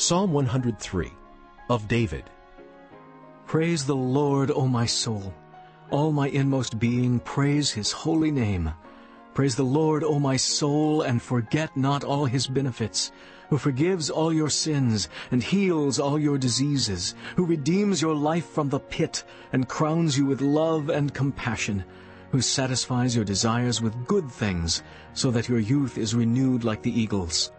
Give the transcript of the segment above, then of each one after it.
Psalm 103 of David. Praise the Lord, O my soul. All my inmost being, praise his holy name. Praise the Lord, O my soul, and forget not all his benefits, who forgives all your sins and heals all your diseases, who redeems your life from the pit and crowns you with love and compassion, who satisfies your desires with good things, so that your youth is renewed like the eagles.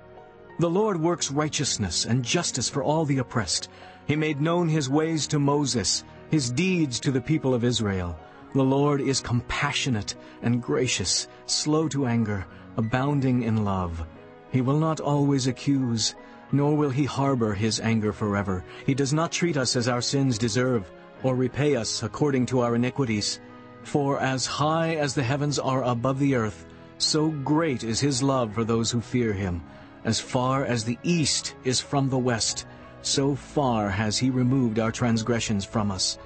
The Lord works righteousness and justice for all the oppressed. He made known his ways to Moses, his deeds to the people of Israel. The Lord is compassionate and gracious, slow to anger, abounding in love. He will not always accuse, nor will he harbor his anger forever. He does not treat us as our sins deserve, or repay us according to our iniquities. For as high as the heavens are above the earth, so great is his love for those who fear him. As far as the east is from the west, so far has he removed our transgressions from us.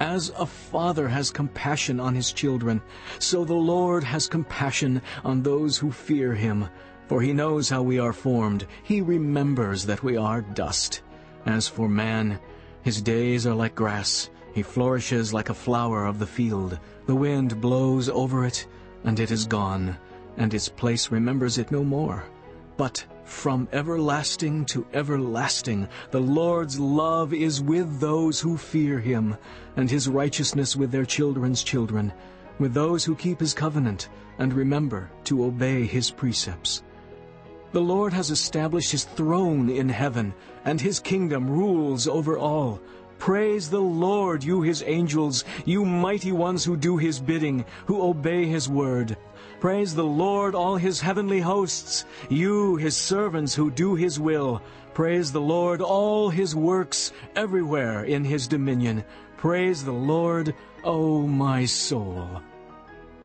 As a father has compassion on his children, so the Lord has compassion on those who fear him. For he knows how we are formed. He remembers that we are dust. As for man, his days are like grass. He flourishes like a flower of the field. The wind blows over it, and it is gone, and its place remembers it no more. But from everlasting to everlasting the Lord's love is with those who fear him, and his righteousness with their children's children, with those who keep his covenant and remember to obey his precepts. The Lord has established his throne in heaven, and his kingdom rules over all. Praise the Lord, you his angels, you mighty ones who do his bidding, who obey his word. Praise the Lord, all his heavenly hosts, you, his servants who do his will. Praise the Lord, all his works, everywhere in his dominion. Praise the Lord, O my soul.